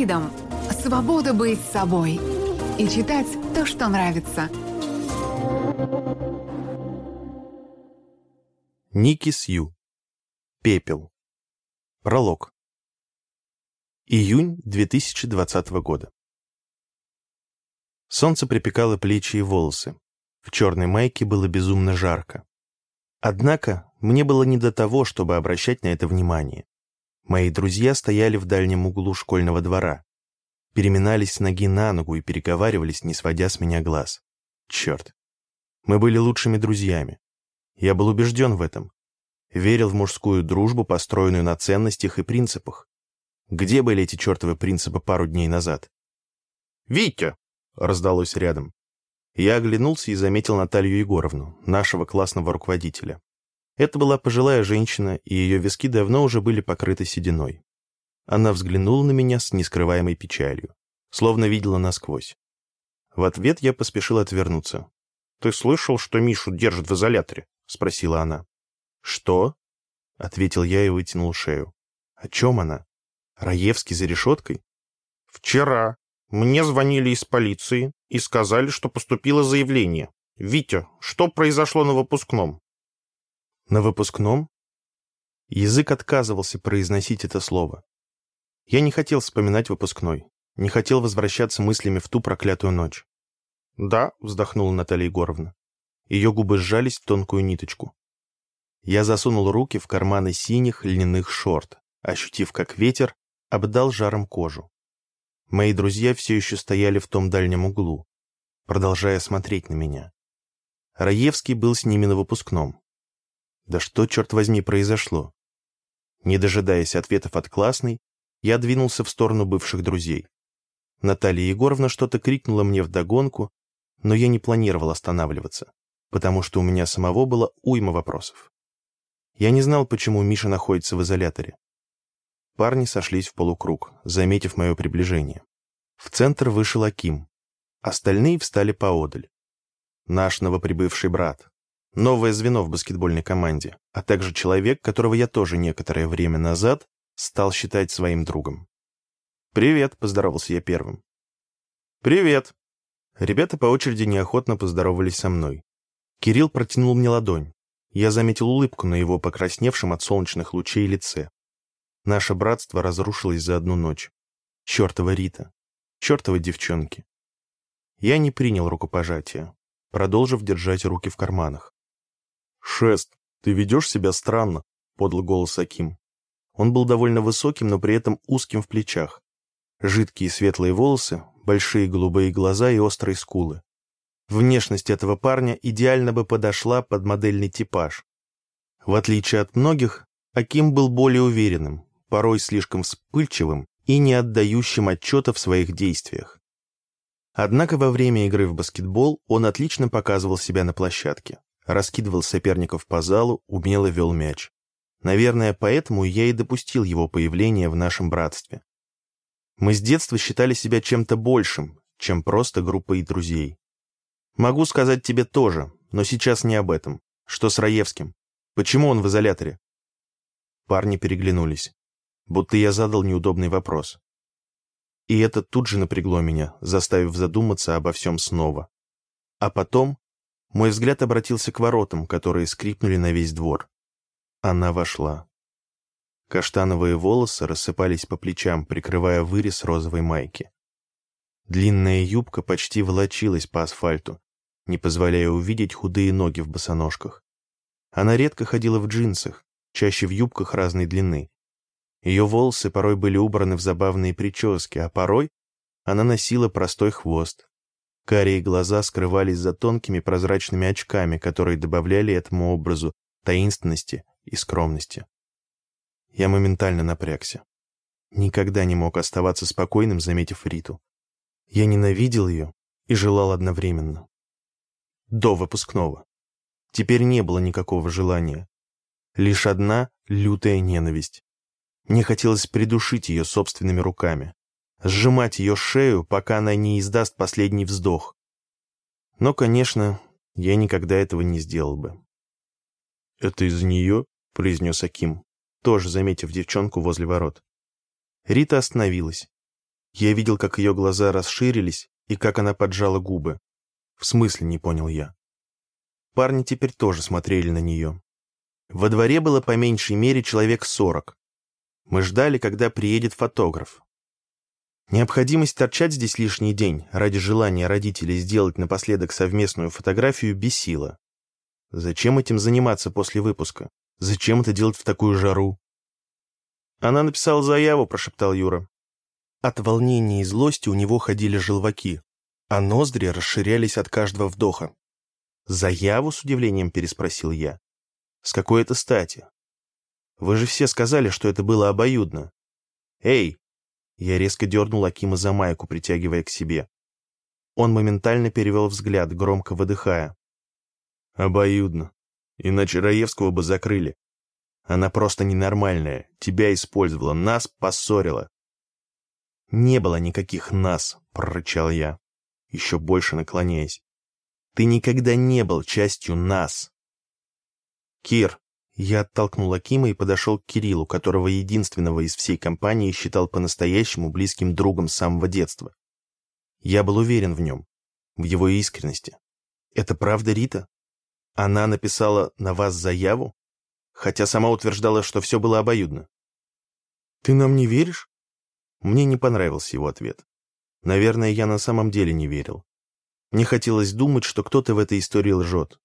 Freedom – свобода быть собой и читать то, что нравится. Ники Сью. Пепел. Пролог. Июнь 2020 года. Солнце припекало плечи и волосы. В черной майке было безумно жарко. Однако мне было не до того, чтобы обращать на это внимание. Мои друзья стояли в дальнем углу школьного двора. Переминались с ноги на ногу и переговаривались, не сводя с меня глаз. Черт. Мы были лучшими друзьями. Я был убежден в этом. Верил в мужскую дружбу, построенную на ценностях и принципах. Где были эти чертовы принципы пару дней назад? «Витя!» — раздалось рядом. Я оглянулся и заметил Наталью Егоровну, нашего классного руководителя. Это была пожилая женщина, и ее виски давно уже были покрыты сединой. Она взглянула на меня с нескрываемой печалью, словно видела насквозь. В ответ я поспешил отвернуться. «Ты слышал, что Мишу держат в изоляторе?» — спросила она. «Что?» — ответил я и вытянул шею. «О чем она? Раевский за решеткой?» «Вчера мне звонили из полиции и сказали, что поступило заявление. Витя, что произошло на выпускном?» На выпускном? Язык отказывался произносить это слово. Я не хотел вспоминать выпускной, не хотел возвращаться мыслями в ту проклятую ночь. «Да», — вздохнула Наталья Егоровна. Ее губы сжались в тонкую ниточку. Я засунул руки в карманы синих льняных шорт, ощутив, как ветер обдал жаром кожу. Мои друзья все еще стояли в том дальнем углу, продолжая смотреть на меня. Раевский был с ними на выпускном. Да что, черт возьми, произошло? Не дожидаясь ответов от классной, я двинулся в сторону бывших друзей. Наталья Егоровна что-то крикнула мне вдогонку, но я не планировал останавливаться, потому что у меня самого было уйма вопросов. Я не знал, почему Миша находится в изоляторе. Парни сошлись в полукруг, заметив мое приближение. В центр вышел Аким. Остальные встали поодаль. Наш новоприбывший брат, новое звено в баскетбольной команде, а также человек, которого я тоже некоторое время назад стал считать своим другом. «Привет», — поздоровался я первым. «Привет». Ребята по очереди неохотно поздоровались со мной. Кирилл протянул мне ладонь. Я заметил улыбку на его покрасневшем от солнечных лучей лице. Наше братство разрушилось за одну ночь. Чёртова Рита. Чёртовы девчонки. Я не принял рукопожатия, продолжив держать руки в карманах. «Шест, ты ведешь себя странно», — подал голос Аким. Он был довольно высоким, но при этом узким в плечах. Жидкие светлые волосы, большие голубые глаза и острые скулы. Внешность этого парня идеально бы подошла под модельный типаж. В отличие от многих, Аким был более уверенным, порой слишком вспыльчивым и не отдающим отчета в своих действиях. Однако во время игры в баскетбол он отлично показывал себя на площадке раскидывал соперников по залу, умело вел мяч. Наверное, поэтому я и допустил его появление в нашем братстве. Мы с детства считали себя чем-то большим, чем просто группой друзей. Могу сказать тебе тоже, но сейчас не об этом. Что с Раевским? Почему он в изоляторе? Парни переглянулись, будто я задал неудобный вопрос. И это тут же напрягло меня, заставив задуматься обо всем снова. А потом мой взгляд обратился к воротам, которые скрипнули на весь двор. Она вошла. Каштановые волосы рассыпались по плечам, прикрывая вырез розовой майки. Длинная юбка почти волочилась по асфальту, не позволяя увидеть худые ноги в босоножках. Она редко ходила в джинсах, чаще в юбках разной длины. Ее волосы порой были убраны в забавные прически, а порой она носила простой хвост, Карие глаза скрывались за тонкими прозрачными очками, которые добавляли этому образу таинственности и скромности. Я моментально напрягся. Никогда не мог оставаться спокойным, заметив Риту. Я ненавидел ее и желал одновременно. До выпускного. Теперь не было никакого желания. Лишь одна лютая ненависть. Мне хотелось придушить ее собственными руками сжимать ее шею, пока она не издаст последний вздох. Но, конечно, я никогда этого не сделал бы. «Это из-за нее?» — произнес Аким, тоже заметив девчонку возле ворот. Рита остановилась. Я видел, как ее глаза расширились и как она поджала губы. В смысле, не понял я. Парни теперь тоже смотрели на нее. Во дворе было по меньшей мере человек сорок. Мы ждали, когда приедет фотограф. Необходимость торчать здесь лишний день ради желания родителей сделать напоследок совместную фотографию бесила. Зачем этим заниматься после выпуска? Зачем это делать в такую жару? Она написала заяву, прошептал Юра. От волнения и злости у него ходили желваки, а ноздри расширялись от каждого вдоха. «Заяву?» — с удивлением переспросил я. «С какой это стати? Вы же все сказали, что это было обоюдно. Эй!» Я резко дернул Акима за майку, притягивая к себе. Он моментально перевел взгляд, громко выдыхая. «Обоюдно. Иначе Раевского бы закрыли. Она просто ненормальная, тебя использовала, нас поссорила. «Не было никаких «нас», — прорычал я, еще больше наклоняясь. «Ты никогда не был частью нас». «Кир», — я оттолкнул Акима и подошел к Кириллу, которого единственного из всей компании считал по-настоящему близким другом с самого детства. Я был уверен в нем, в его искренности. «Это правда Рита? Она написала на вас заяву, хотя сама утверждала, что все было обоюдно». «Ты нам не веришь?» Мне не понравился его ответ. Наверное, я на самом деле не верил. Мне хотелось думать, что кто-то в этой истории лжет.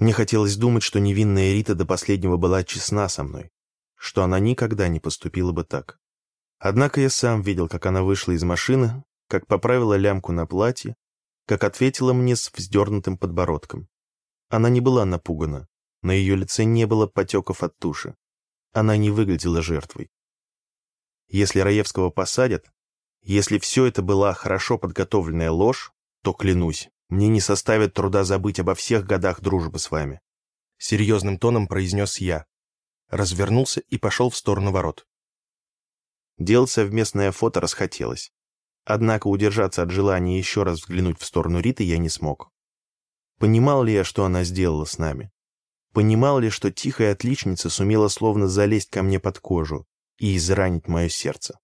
Мне хотелось думать, что невинная Рита до последнего была честна со мной, что она никогда не поступила бы так. Однако я сам видел, как она вышла из машины, как поправила лямку на платье, как ответила мне с вздернутым подбородком. Она не была напугана, на ее лице не было потеков от туши. Она не выглядела жертвой. Если Раевского посадят, если все это была хорошо подготовленная ложь, то, клянусь, мне не составит труда забыть обо всех годах дружбы с вами. Серьезным тоном произнес я. Развернулся и пошел в сторону ворот. Делать совместное фото расхотелось. Однако удержаться от желания еще раз взглянуть в сторону Риты я не смог. Понимал ли я, что она сделала с нами? Понимал ли, что тихая отличница сумела словно залезть ко мне под кожу, и изранить мое сердце?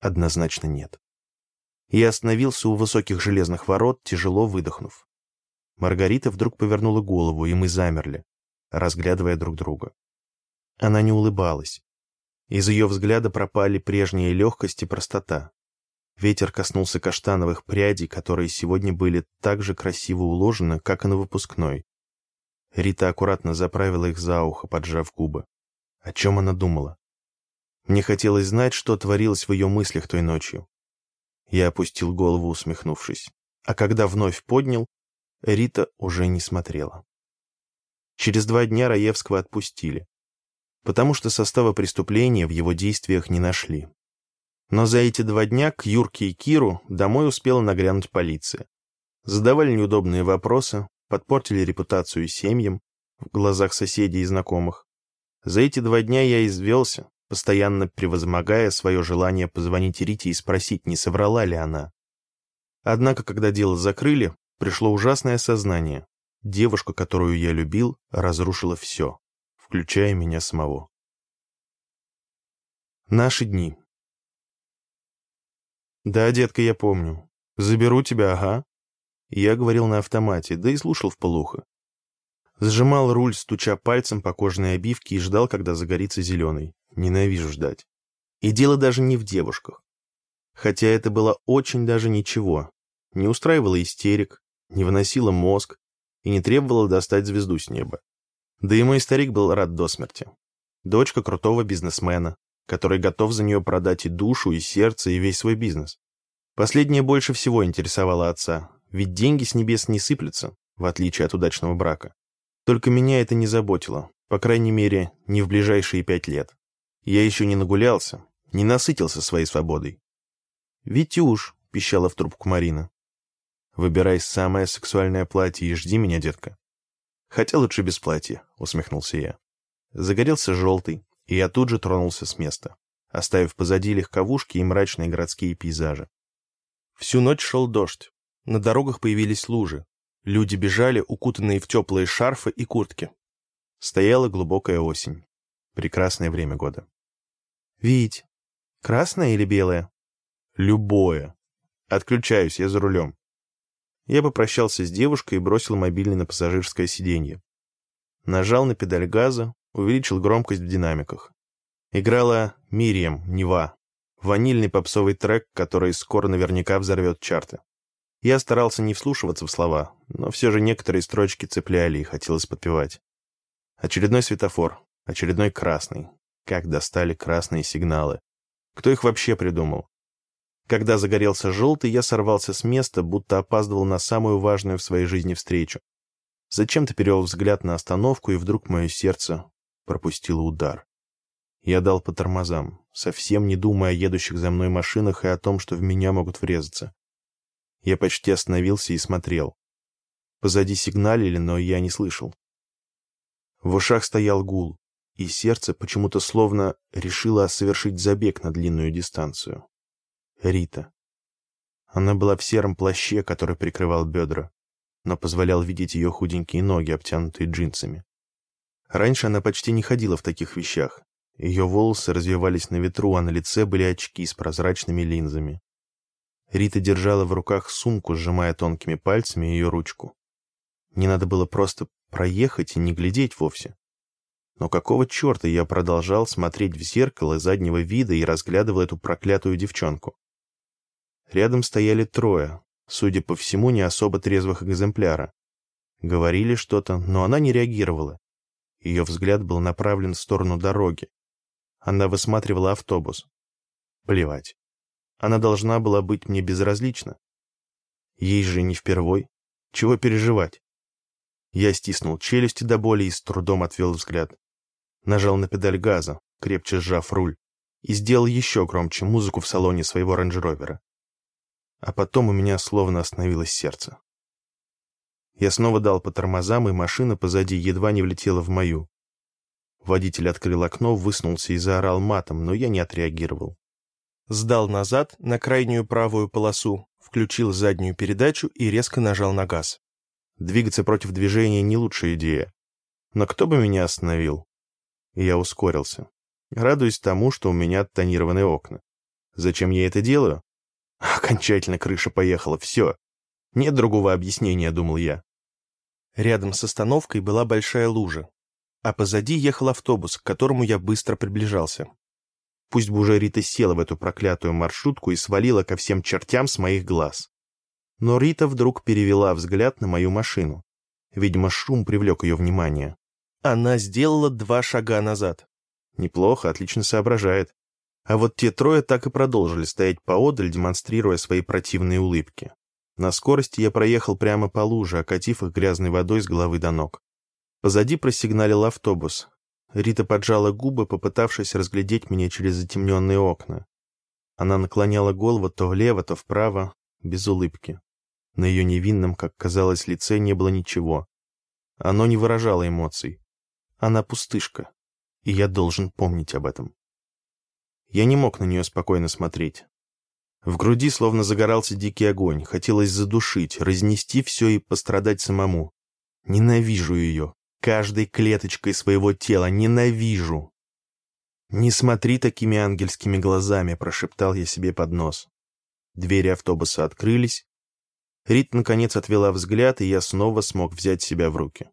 Однозначно нет. Я остановился у высоких железных ворот, тяжело выдохнув. Маргарита вдруг повернула голову, и мы замерли, разглядывая друг друга. Она не улыбалась. Из ее взгляда пропали прежняя легкость и простота. Ветер коснулся каштановых прядей, которые сегодня были так же красиво уложены, как и на выпускной. Рита аккуратно заправила их за ухо, поджав губы. О чем она думала? Мне хотелось знать, что творилось в ее мыслях той ночью. Я опустил голову, усмехнувшись. А когда вновь поднял, Рита уже не смотрела. Через два дня Раевского отпустили, потому что состава преступления в его действиях не нашли. Но за эти два дня к Юрке и Киру домой успела нагрянуть полиция. Задавали неудобные вопросы, подпортили репутацию семьям в глазах соседей и знакомых. За эти два дня я извелся, постоянно превозмогая свое желание позвонить Рите и спросить, не соврала ли она. Однако, когда дело закрыли, пришло ужасное сознание. Девушка, которую я любил, разрушила все, включая меня самого. Наши дни. «Да, детка, я помню. Заберу тебя, ага». Я говорил на автомате, да и слушал вполуха. Сжимал руль, стуча пальцем по кожаной обивке и ждал, когда загорится зеленый. Ненавижу ждать. И дело даже не в девушках. Хотя это было очень даже ничего. Не устраивало истерик, не выносило мозг и не требовало достать звезду с неба. Да и мой старик был рад до смерти. Дочка крутого бизнесмена, который готов за нее продать и душу, и сердце, и весь свой бизнес. Последнее больше всего интересовало отца, ведь деньги с небес не сыплются, в отличие от удачного брака. Только меня это не заботило, по крайней мере, не в ближайшие пять лет. Я еще не нагулялся, не насытился своей свободой. «Витюш», — пищала в трубку Марина. «Выбирай самое сексуальное платье и жди меня, детка». «Хотя лучше без платья», — усмехнулся я. Загорелся желтый, и я тут же тронулся с места, оставив позади легковушки и мрачные городские пейзажи. Всю ночь шел дождь. На дорогах появились лужи, Люди бежали, укутанные в теплые шарфы и куртки. Стояла глубокая осень. Прекрасное время года. «Вить, красная или белая?» Любое. Отключаюсь, я за рулем. Я попрощался с девушкой и бросил мобильный на пассажирское сиденье. Нажал на педаль газа, увеличил громкость в динамиках. Играла «Мирием», «Нева», ванильный попсовый трек, который скоро наверняка взорвет чарты. Я старался не вслушиваться в слова, но все же некоторые строчки цепляли и хотелось подпевать. Очередной светофор, очередной красный. Как достали красные сигналы. Кто их вообще придумал? Когда загорелся желтый, я сорвался с места, будто опаздывал на самую важную в своей жизни встречу. Зачем-то перевел взгляд на остановку, и вдруг мое сердце пропустило удар. Я дал по тормозам, совсем не думая о едущих за мной машинах и о том, что в меня могут врезаться. Я почти остановился и смотрел. Позади сигналили, но я не слышал. В ушах стоял гул, и сердце почему-то словно решило совершить забег на длинную дистанцию. Рита. Она была в сером плаще, который прикрывал бедра, но позволял видеть ее худенькие ноги, обтянутые джинсами. Раньше она почти не ходила в таких вещах, ее волосы развивались на ветру, а на лице были очки с прозрачными линзами. Рита держала в руках сумку, сжимая тонкими пальцами ее ручку. Не надо было просто проехать и не глядеть вовсе. Но какого черта я продолжал смотреть в зеркало заднего вида и разглядывал эту проклятую девчонку? Рядом стояли трое, судя по всему, не особо трезвых экземпляра. Говорили что-то, но она не реагировала. Ее взгляд был направлен в сторону дороги, она высматривала автобус. Плевать. Она должна была быть мне безразлична. Ей же не впервой. Чего переживать? Я стиснул челюсти до боли и с трудом отвел взгляд. Нажал на педаль газа, крепче сжав руль, и сделал еще громче музыку в салоне своего рейндж-ровера. А потом у меня словно остановилось сердце. Я снова дал по тормозам, и машина позади едва не влетела в мою. Водитель открыл окно, высунулся и заорал матом, но я не отреагировал. Сдал назад на крайнюю правую полосу, включил заднюю передачу и резко нажал на газ. Двигаться против движения не лучшая идея. Но кто бы меня остановил? Я ускорился, радуясь тому, что у меня тонированные окна. Зачем я это делаю? Окончательно крыша поехала, все. Нет другого объяснения, думал я. Рядом с остановкой была большая лужа, а позади ехал автобус, к которому я быстро приближался. Пусть бы уже Рита села в эту проклятую маршрутку и свалила ко всем чертям с моих глаз. Но Рита вдруг перевела взгляд на мою машину. Видимо, шум привлек ее внимание. Она сделала два шага назад. Неплохо, отлично соображает. А вот те трое так и продолжили стоять поодаль, демонстрируя свои противные улыбки. На скорости я проехал прямо по луже, окатив их грязной водой с головы до ног. Позади просигналил автобус. Рита поджала губы, попытавшись разглядеть меня через затемненные окна. Она наклоняла голову то влево, то вправо, без улыбки. На ее невинном, как казалось, лице не было ничего. Оно не выражало эмоций. Она пустышка, и я должен помнить об этом. Я не мог на нее спокойно смотреть. В груди словно загорался дикий огонь, хотелось задушить, разнести все и пострадать самому. Ненавижу ее, каждой клеточкой своего тела. Ненавижу. «Не смотри такими ангельскими глазами», — прошептал я себе под нос. Двери автобуса открылись. Рит, наконец, отвела взгляд, и я снова смог взять себя в руки.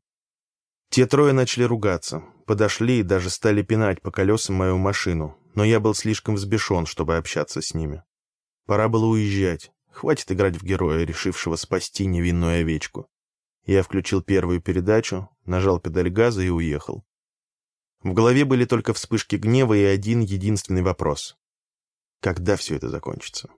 Те трое начали ругаться, подошли и даже стали пинать по колесам мою машину, но я был слишком взбешен, чтобы общаться с ними. Пора было уезжать. Хватит играть в героя, решившего спасти невинную овечку. Я включил первую передачу, нажал педаль газа и уехал. В голове были только вспышки гнева и один единственный вопрос. Когда все это закончится?